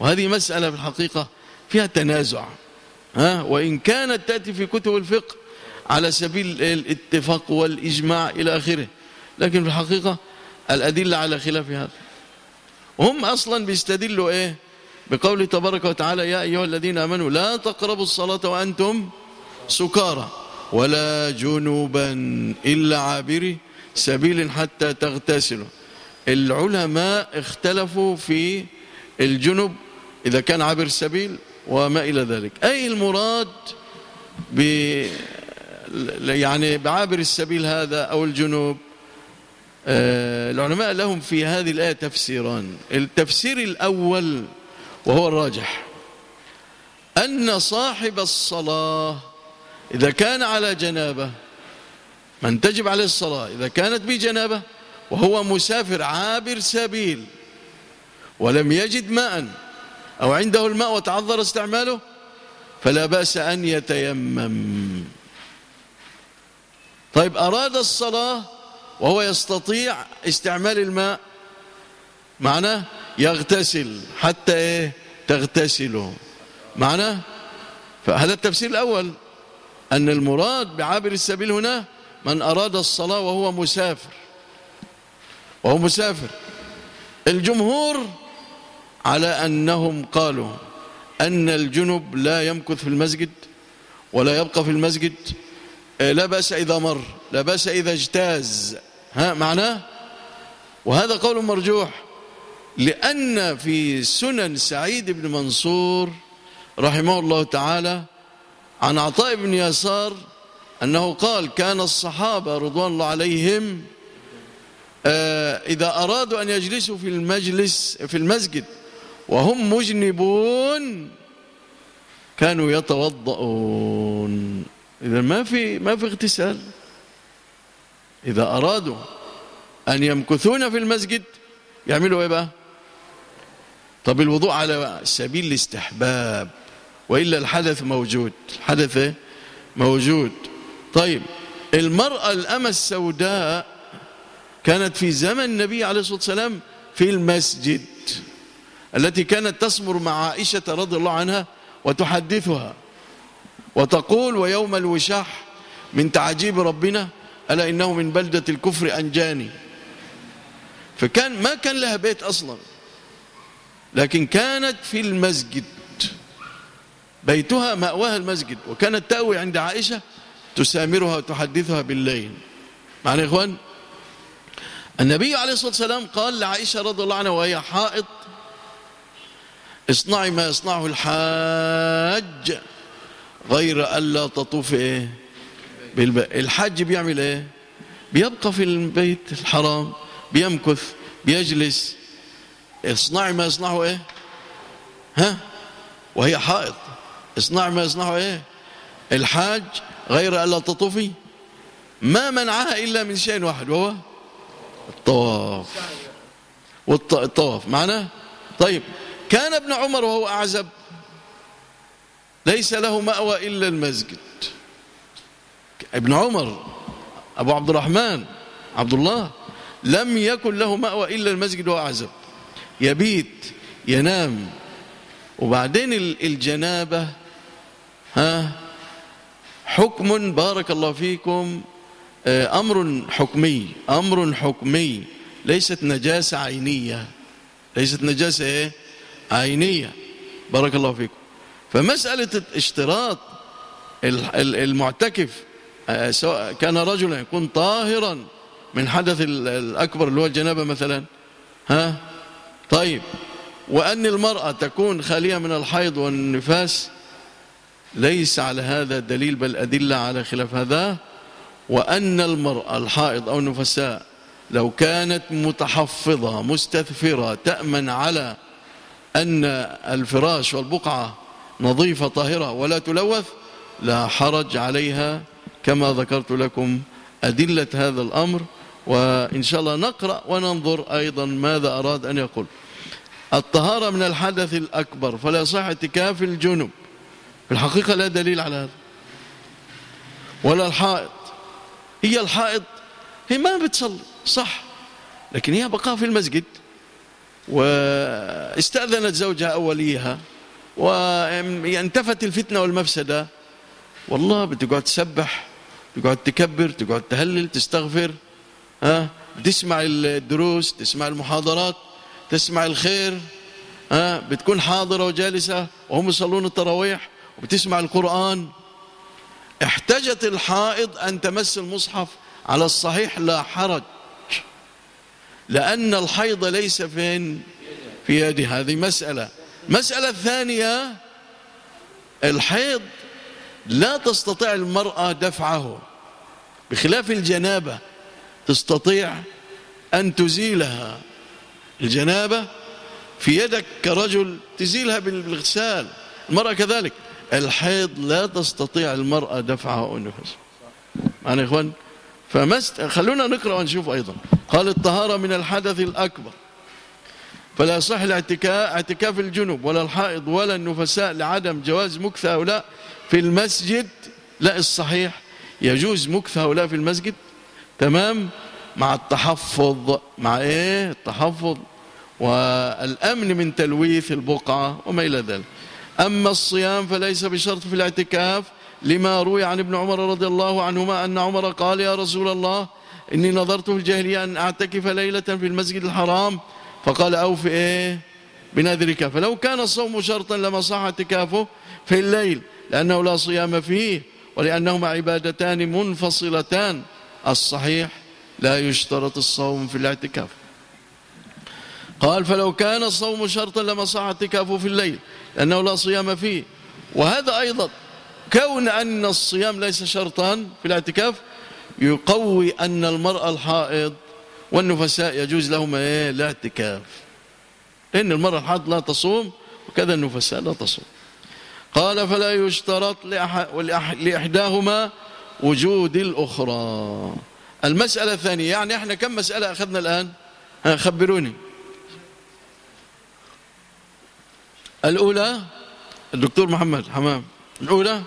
وهذه مسألة في الحقيقة فيها تنازع ها؟ وإن كانت تأتي في كتب الفقه على سبيل الاتفاق والإجماع إلى آخره. لكن في الحقيقة الأدلة على خلاف هذا. هم أصلا بيستدلوا إيه؟ بقول تبارك وتعالى يا أيها الذين آمنوا لا تقربوا الصلاة وأنتم سكارى ولا جنوبا إلا عابري سبيل حتى تغتسلوا. العلماء اختلفوا في الجنب إذا كان عابر السبيل وما إلى ذلك. أي المراد يعني بعابر السبيل هذا أو الجنوب؟ العلماء لهم في هذه الآية تفسيران. التفسير الأول وهو الراجح. أن صاحب الصلاة إذا كان على جنابة من تجب عليه الصلاة إذا كانت بجنابة وهو مسافر عابر سبيل ولم يجد ماء أو عنده الماء وتعذر استعماله فلا بأس أن يتيمم. طيب أراد الصلاة وهو يستطيع استعمال الماء معناه يغتسل حتى إيه؟ تغتسله. معناه فهذا التفسير الأول أن المراد بعابر السبيل هنا من أراد الصلاة وهو مسافر. وهو مسافر. الجمهور على أنهم قالوا أن الجنب لا يمكث في المسجد ولا يبقى في المسجد. آه، لا بأس إذا مر لا بأس إذا اجتاز. ها معناه؟ وهذا قول مرجوح. لأن في سنن سعيد بن منصور رحمه الله تعالى عن عطاء بن يسار أنه قال كان الصحابة رضوان الله عليهم آه، إذا أرادوا أن يجلسوا في المجلس في المسجد وهم مجنبون كانوا يتوضؤون. إذا ما في ما في اغتسال. إذا أرادوا أن يمكثون في المسجد يعملوا إيه بقى؟ طب الوضوء على سبيل الاستحباب وإلا الحدث موجود. الحدث إيه؟ موجود. طيب المرأة الأمة السوداء كانت في زمن النبي عليه الصلاة والسلام في المسجد التي كانت تسمر مع عائشة رضي الله عنها وتحدثها وتقول ويوم الوشاح من تعجيب ربنا ألا إنه من بلدة الكفر أنجاني. فكان ما كان لها بيت أصلا. لكن كانت في المسجد. بيتها مأواها المسجد. وكانت تأوي عند عائشة تسامرها وتحدثها بالليل. معنى يا إخوان النبي عليه الصلاة والسلام قال لعائشة رضي الله عنها وهي حائط اصنعي ما يصنعه الحاج غير ألا تطوف إيه؟ الحاج بيعمل إيه؟ بيبقى في البيت الحرام بيمكث بيجلس. اصنعي ما يصنعه إيه؟ ها؟ وهي حائط. اصنعي ما يصنعه إيه؟ الحاج غير ألا تطوفي ما منعها إلا من شيء واحد وهو الطواف. والطواف معناه؟ طيب كان ابن عمر وهو أعزب. ليس له مأوى إلا المسجد. ابن عمر أبو عبد الرحمن عبد الله لم يكن له مأوى إلا المسجد وهو أعزب. يبيت ينام. وبعدين الجنابة ها حكم بارك الله فيكم آه، أمر حكمي أمر حكمي ليست نجاسة عينية. ليست نجاسة إيه؟ عينية. بارك الله فيكم. فمسألة اشتراط المعتكف سواء كان رجلا يكون طاهرا من حدث الأكبر اللي هو الجنابة مثلا. ها؟ طيب. وأن المرأة تكون خالية من الحيض والنفاس ليس على هذا دليل بل أدلة على خلاف هذا. وأن المرأة الحائض أو النفساء لو كانت متحفظة مستثفرة تأمن على أن الفراش والبقعة نظيفة طاهرة ولا تلوث لا حرج عليها كما ذكرت لكم أدلة هذا الأمر وإن شاء الله نقرأ وننظر أيضا ماذا أراد أن يقول. الطهارة من الحدث الأكبر فلا يصح اعتكاف الجنب. في الحقيقة لا دليل على هذا. ولا الحائط. هي الحائط هي ما بتصلي صح. لكن هي بقاء في المسجد واستأذنت زوجها أوليها وانتفت الفتنة والمفسدة. والله بتقعد تسبح تقعد تكبر تقعد تهلل تستغفر ها؟ تسمع الدروس تسمع المحاضرات تسمع الخير ها؟ بتكون حاضرة وجالسة وهم يصلون التراويح وبتسمع القرآن. احتجت الحائض أن تمس المصحف على الصحيح لا حرج لأن الحيض ليس فين؟ في يدها. هذه مسألة. مسألة ثانية الحيض لا تستطيع المرأة دفعه. بخلاف الجنابة تستطيع أن تزيلها. الجنابة في يدك كرجل تزيلها بالغسال. المرأة كذلك. الحيض لا تستطيع المرأة دفعها النفس معنا يا إخوان؟ فمست خلونا نقرأ ونشوف أيضا. قال الطهارة من الحدث الأكبر. فلا يصح الاعتكاف اعتكاف الجنوب ولا الحائض ولا النفساء لعدم جواز مكث هؤلاء. في المسجد لا الصحيح. يجوز مكث هؤلاء في المسجد؟ تمام. مع التحفظ. مع إيه؟ التحفظ والأمن من تلويث البقعة وما إلى ذلك. أما الصيام فليس بشرط في الاعتكاف لما روي عن ابن عمر رضي الله عنهما أن عمر قال يا رسول الله إني نظرت في الجاهلية أن أعتكف ليلة في المسجد الحرام. فقال أوف إيه؟ بنذرك. فلو كان الصوم شرطا لما صح اعتكافه في الليل لأنه لا صيام فيه ولأنهما عبادتان منفصلتان. الصحيح لا يشترط الصوم في الاعتكاف. قال فلو كان الصوم شرطا لما صح اعتكافه في الليل لأنه لا صيام فيه. وهذا أيضا كون أن الصيام ليس شرطا في الاعتكاف يقوي أن المرأة الحائض والنفساء يجوز إيه الاعتكاف. لأن المرأة الحائض لا تصوم وكذا النفساء لا تصوم. قال فلا يشترط لإحداهما وجود الأخرى. المسألة الثانية يعني إحنا كم مسألة أخذنا الآن؟ خبروني. الأولى الدكتور محمد حمام. الأولى؟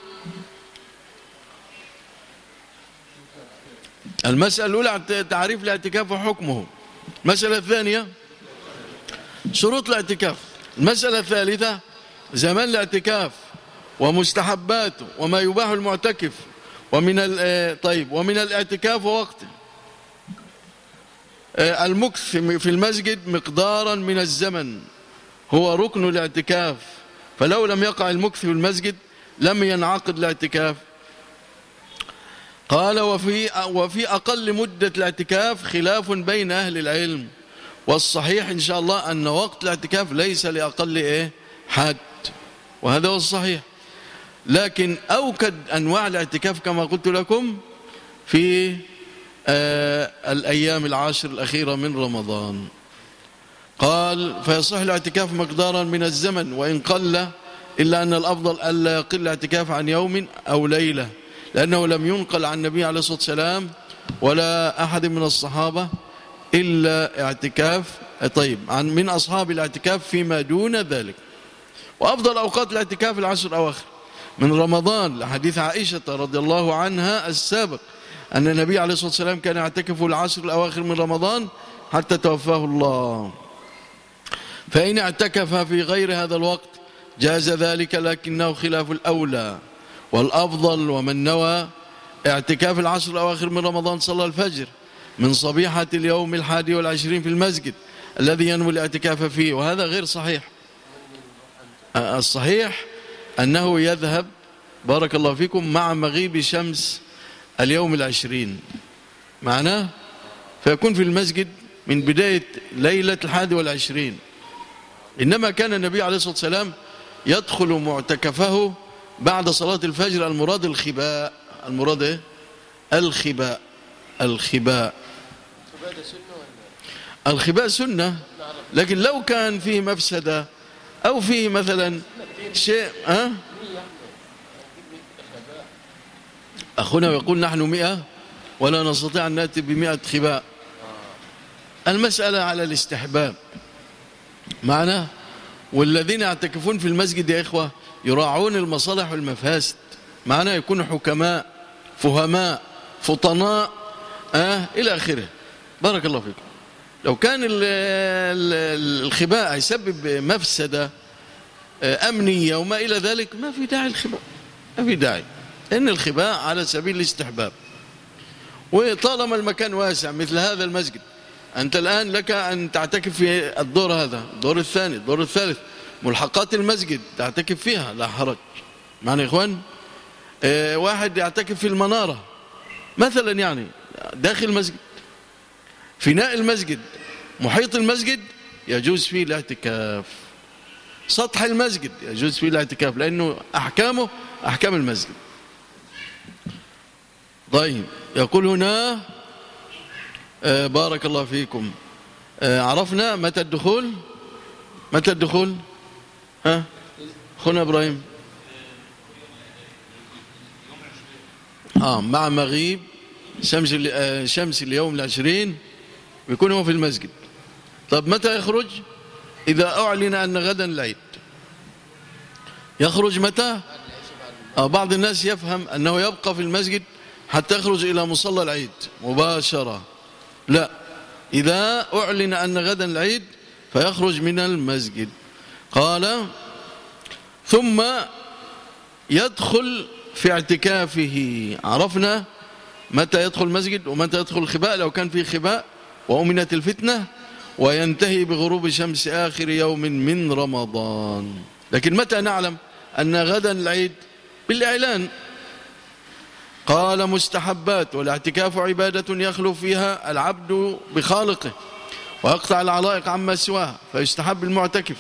المسألة الأولى تعريف الاعتكاف وحكمه. المسألة الثانية شروط الاعتكاف. المسألة الثالثة زمان الاعتكاف. ومستحباته وما يباح المعتكف ومن آه، طيب ومن الاعتكاف ووقته. آه، المكث في المسجد مقدارا من الزمن هو ركن الاعتكاف. فلو لم يقع المكث في المسجد لم ينعقد الاعتكاف. قال وفي, وفي أقل مدة الاعتكاف خلاف بين أهل العلم. والصحيح إن شاء الله أن وقت الاعتكاف ليس لأقل إيه؟ حد. وهذا هو الصحيح. لكن أوكد أنواع الاعتكاف كما قلت لكم في آه الأيام العاشر الأخيرة من رمضان. قال فيصح الاعتكاف مقدارا من الزمن وإن قل إلا أن الأفضل ألا يقل الاعتكاف عن يوم أو ليلة لأنه لم ينقل عن النبي عليه الصلاة والسلام ولا أحد من الصحابة إلا اعتكاف. طيب عن من أصحاب الاعتكاف فيما دون ذلك. وأفضل أوقات الاعتكاف العشر الأواخر. من رمضان لحديث عائشة رضي الله عنها السابق أن النبي عليه الصلاة والسلام كان يعتكف العشر الأواخر من رمضان حتى توفاه الله. فإن اعتكف في غير هذا الوقت جاز ذلك لكنه خلاف الأولى والأفضل ومن نوى اعتكاف العشر الأواخر من رمضان صلى الفجر من صبيحة اليوم الحادي والعشرين في المسجد الذي ينوي الاعتكاف فيه. وهذا غير صحيح. الصحيح أنه يذهب بارك الله فيكم مع مغيب شمس اليوم العشرين. معناه فيكون في المسجد من بداية ليلة الحادي والعشرين. إنما كان النبي عليه الصلاة والسلام يدخل معتكفه بعد صلاة الفجر المراد الخباء. المراد إيه؟ الخباء. الخباء. الخباء سنة لكن لو كان فيه مفسدة أو فيه مثلا شيء أه؟ أخونا يقول نحن مئة ولا نستطيع أن نأتي بمئة خباء. المسألة على الاستحباب. معنا والذين يعتكفون في المسجد يا إخوة يراعون المصالح والمفاسد. معنا يكونوا حكماء فهماء فطناء آه إلى آخره. بارك الله فيكم. لو كان الخباء يسبب مفسدة آه، أمنية وما إلى ذلك ما في داعي الخباء ما في داعي. إن الخباء على سبيل الاستحباب. وطالما المكان واسع مثل هذا المسجد أنت الآن لك أن تعتكف في الدور هذا الدور الثاني الدور الثالث. ملحقات المسجد تعتكف فيها لا حرج. معنى يا إخوان؟ آه واحد يعتكف في المنارة. مثلا يعني داخل المسجد. فناء المسجد محيط المسجد يجوز فيه الاعتكاف. سطح المسجد. يجوز فيه الاعتكاف لأنه أحكامه أحكام المسجد. طيب يقول هنا آه بارك الله فيكم. آه عرفنا متى الدخول؟ متى الدخول؟ ها؟ اخونا إبراهيم. آه مع مغيب شمس آه شمس اليوم العشرين بيكون هو في المسجد. طب متى يخرج؟ إذا أعلن أن غدا العيد يخرج متى؟ آه بعض الناس يفهم أنه يبقى في المسجد حتى يخرج إلى مصلى العيد مباشرة. لا إذا أعلن أن غدا العيد فيخرج من المسجد. قال ثم يدخل في اعتكافه. عرفنا متى يدخل المسجد ومتى يدخل الخباء لو كان فيه خباء وأمنت الفتنة وينتهي بغروب شمس آخر يوم من رمضان. لكن متى نعلم أن غدا العيد بالإعلان؟ قال مستحبات والاعتكاف عبادة يخلو فيها العبد بخالقه ويقطع العلائق عما سواه فيستحب المعتكف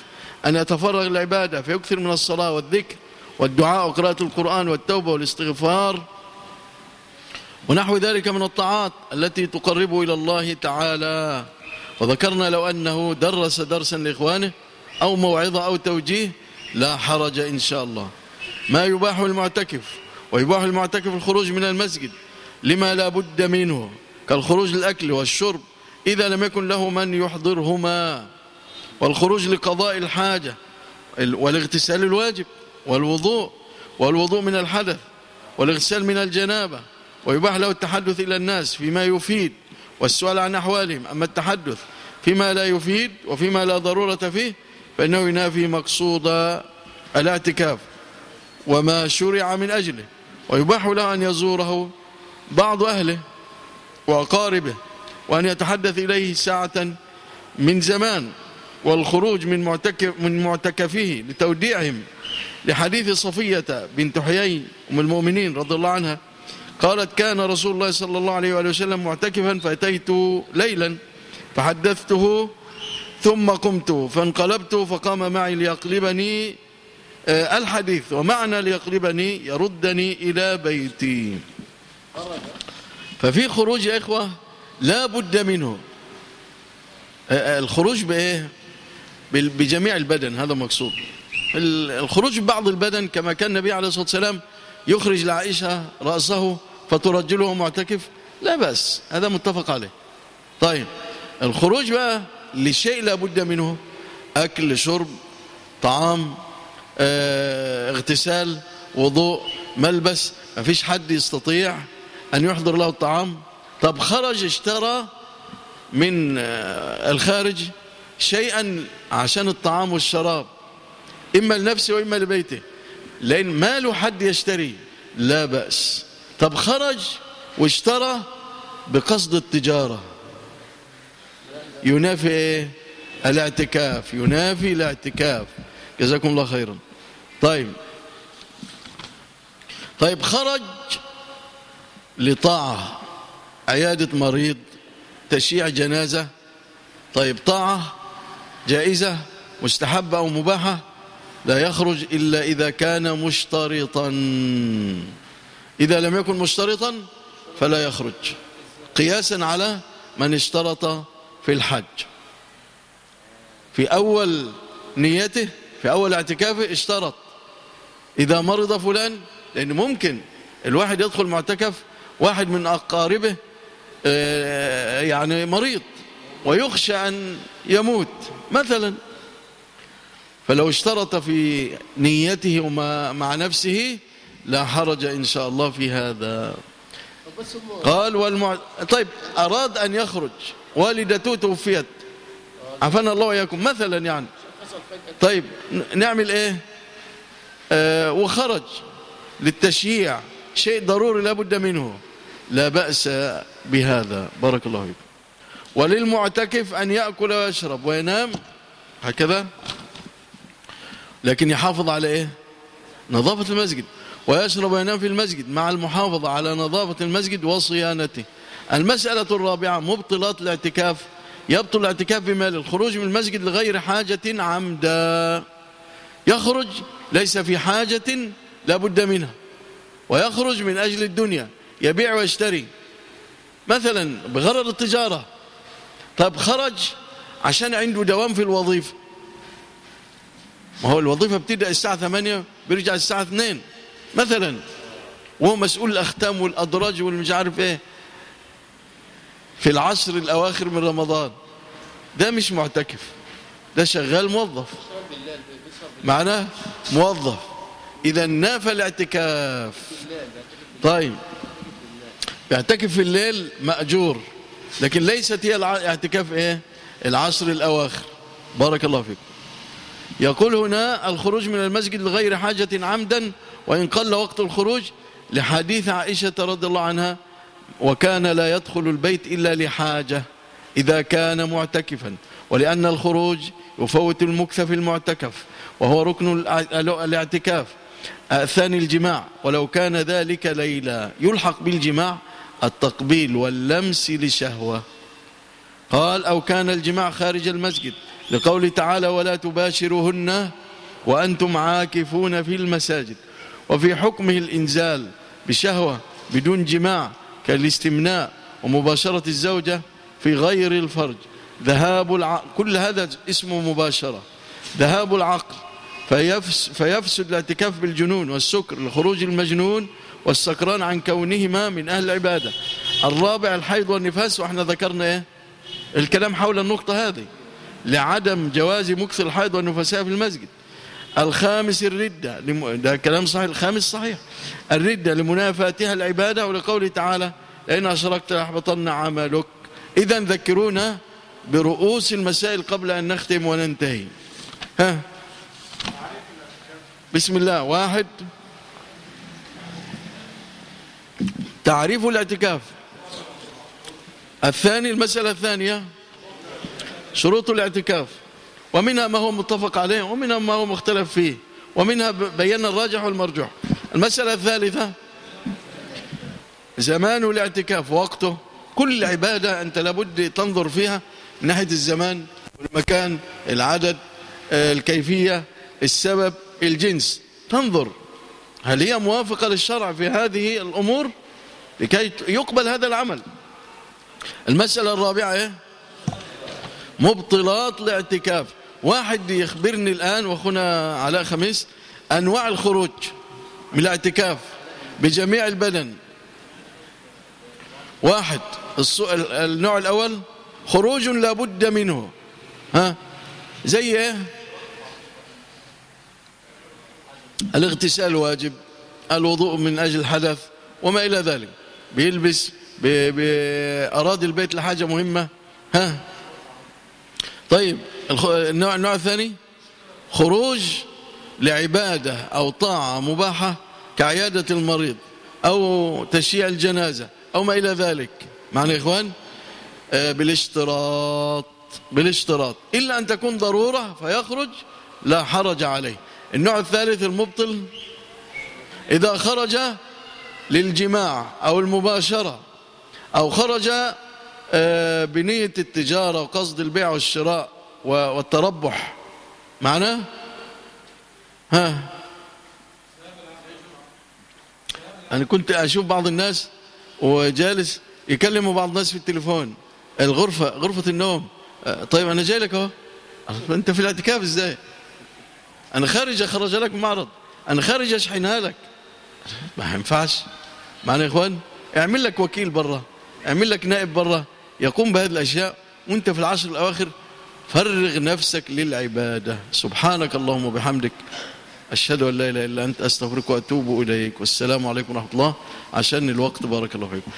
أن يتفرغ العبادة فيكثر من الصلاة والذكر والدعاء وقراءة القرآن والتوبة والاستغفار. ونحو ذلك من الطاعات التي تقربه إلى الله تعالى. وذكرنا لو أنه درس درسا لإخوانه أو موعظة أو توجيه لا حرج إن شاء الله. ما يباح المعتكف ويباح المعتكف الخروج من المسجد لما لا بد منه كالخروج للأكل والشرب إذا لم يكن له من يحضرهما. والخروج لقضاء الحاجة والاغتسال الواجب والوضوء والوضوء من الحدث والاغتسال من الجنابة ويباح له التحدث إلى الناس فيما يفيد. والسؤال عن أحوالهم. أما التحدث فيما لا يفيد وفيما لا ضرورة فيه فإنه ينافي مقصود الاعتكاف وما شرع من أجله ويباح له أن يزوره بعض أهله وأقاربه وأن يتحدث إليه ساعة من زمان والخروج من معتكف من معتكفه لتوديعهم لحديث صفية بنت حيي أم المؤمنين رضي الله عنها قالت كان رسول الله صلى الله عليه وآله وسلم معتكفا فأتيت ليلا فحدثته ثم قمت فانقلبت فقام معي ليقلبني آه، الحديث ومعنى ليقلبني يردني إلى بيتي. ففي خروج يا إخوة لا بد منه. آه، آه، الخروج بإيه؟ بجميع البدن هذا مقصود. الخروج ببعض البدن كما كان النبي عليه الصلاة والسلام يخرج لعائشة رأسه فترجله معتكف؟ لا بأس هذا متفق عليه. طيب الخروج بقى لشيء لا بد منه أكل شرب طعام آه اغتسال وضوء ملبس ما فيش حد يستطيع أن يحضر له الطعام. طب خرج اشترى من آه الخارج شيئا عشان الطعام والشراب إما لنفسه وإما لبيته لأن ما له حد يشتري لا بأس. طب خرج واشترى بقصد التجارة. ينافي إيه؟ الاعتكاف. ينافي الاعتكاف. جزاكم الله خيرا. طيب. طيب خرج لطاعة. عيادة مريض. تشييع جنازة. طيب طاعة جائزة مستحبة أو مباحة. لا يخرج إلا إذا كان مشترطا. إذا لم يكن مشترطا فلا يخرج. قياسا على من اشترط في الحج. في أول نيته في أول اعتكافه اشترط. إذا مرض فلان لأن ممكن الواحد يدخل معتكف واحد من أقاربه آه، يعني مريض ويخشى أن يموت مثلا. فلو اشترط في نيته مع نفسه لا حرج إن شاء الله في هذا. قال والمع... طيب أراد أن يخرج والدته توفيت. عفنا الله وإياكم مثلا يعني. طيب نعمل إيه؟ آه وخرج للتشييع. شيء ضروري لا بد منه. لا بأس بهذا. بارك الله فيكم. وللمعتكف أن يأكل ويشرب وينام. هكذا. لكن يحافظ على إيه؟ نظافة المسجد. ويشرب وينام في المسجد مع المحافظة على نظافة المسجد وصيانته. المسألة الرابعة مبطلات الاعتكاف. يبطل الاعتكاف بمال الخروج من المسجد لغير حاجة عمدا. يخرج ليس في حاجة لا بد منها. ويخرج من أجل الدنيا يبيع ويشتري. مثلا بغرض التجارة. طب خرج عشان عنده دوام في الوظيفة. ما هو الوظيفة بتبدأ الساعة 8 بيرجع الساعة 2 مثلا وهو مسؤول الأختام والأدراج والمش عارف إيه. في العشر الأواخر من رمضان ده مش معتكف ده شغال موظف. معناه موظف. إذا نافى الاعتكاف. طيب. يعتكف في الليل مأجور لكن ليست هي الاعتكاف إيه؟ العشر الأواخر. بارك الله فيكم يقول هنا الخروج من المسجد لغير حاجة عمدا وإن قل وقت الخروج لحديث عائشة رضي الله عنها وكان لا يدخل البيت إلا لحاجة إذا كان معتكفا. ولأن الخروج يفوت المكث في المعتكف وهو ركن الاعتكاف. ثاني الجماع ولو كان ذلك ليلا. يلحق بالجماع التقبيل واللمس لشهوة. قال أو كان الجماع خارج المسجد لقول تعالى ولا تباشرهن وأنتم عاكفون في المساجد. وفي حكمه الإنزال بشهوة بدون جماع كالاستمناء ومباشرة الزوجة في غير الفرج. ذهاب العقل كل هذا اسمه مباشرة. ذهاب العقل. فيفس فيفسد الاعتكاف بالجنون والسكر لخروج المجنون والسكران عن كونهما من أهل العبادة. الرابع الحيض والنفاس. وإحنا ذكرنا إيه؟ الكلام حول النقطة هذه. لعدم جواز مكث الحيض والنفساء في المسجد. الخامس الردة ده كلام صحيح الخامس صحيح. الردة لمنافاتها العبادة ولقوله تعالى لئن أشركت لأحبطن عملك. إذا ذكرونا برؤوس المسائل قبل أن نختم وننتهي. ها؟ بسم الله. واحد. تعريف الاعتكاف. الثاني المسألة الثانية شروط الاعتكاف. ومنها ما هو متفق عليه ومنها ما هو مختلف فيه ومنها بينا الراجح والمرجوح. المسألة الثالثة زمان الاعتكاف وقته كل عبادة أنت لابد تنظر فيها من ناحية الزمان والمكان العدد الكيفية السبب الجنس. تنظر هل هي موافقة للشرع في هذه الأمور؟ لكي يقبل هذا العمل. المسألة الرابعة؟ مبطلات الاعتكاف. واحد يخبرني الآن وأخونا علاء خميس أنواع الخروج من الاعتكاف بجميع البدن. واحد النوع الأول خروج لابد منه. ها؟ زي إيه؟ الاغتسال واجب الوضوء من أجل الحدث وما إلى ذلك. بيلبس بأراد البيت لحاجة مهمة. ها؟ طيب. النوع, النوع الثاني؟ خروج لعبادة أو طاعة مباحة كعيادة المريض أو تشييع الجنازة أو ما إلى ذلك. معنى يا إخوان؟ آه بالاشتراط بالاشتراط. إلا أن تكون ضرورة فيخرج لا حرج عليه. النوع الثالث المبطل؟ إذا خرج للجماع أو المباشرة أو خرج آه، بنية التجارة وقصد البيع والشراء والتربح. معناه؟ ها؟ أنا كنت أشوف بعض الناس وجالس يكلموا بعض الناس في التليفون. الغرفة غرفة النوم. آه، طيب أنا جاي لك أهو. أنت في الاعتكاف إزاي؟ أنا خارج أخرج لك معرض. أنا خارج أشحنها لك. ما ينفعش. معنا يا إخوان؟ اعمل لك وكيل برا. اعمل لك نائب برا. يقوم بهذه الأشياء وأنت في العشر الأواخر فرغ نفسك للعبادة. سبحانك اللهم وبحمدك. أشهد أن لا إله إلا أنت أستغفرك وأتوب إليك. والسلام عليكم ورحمة الله. عشان الوقت بارك الله فيكم.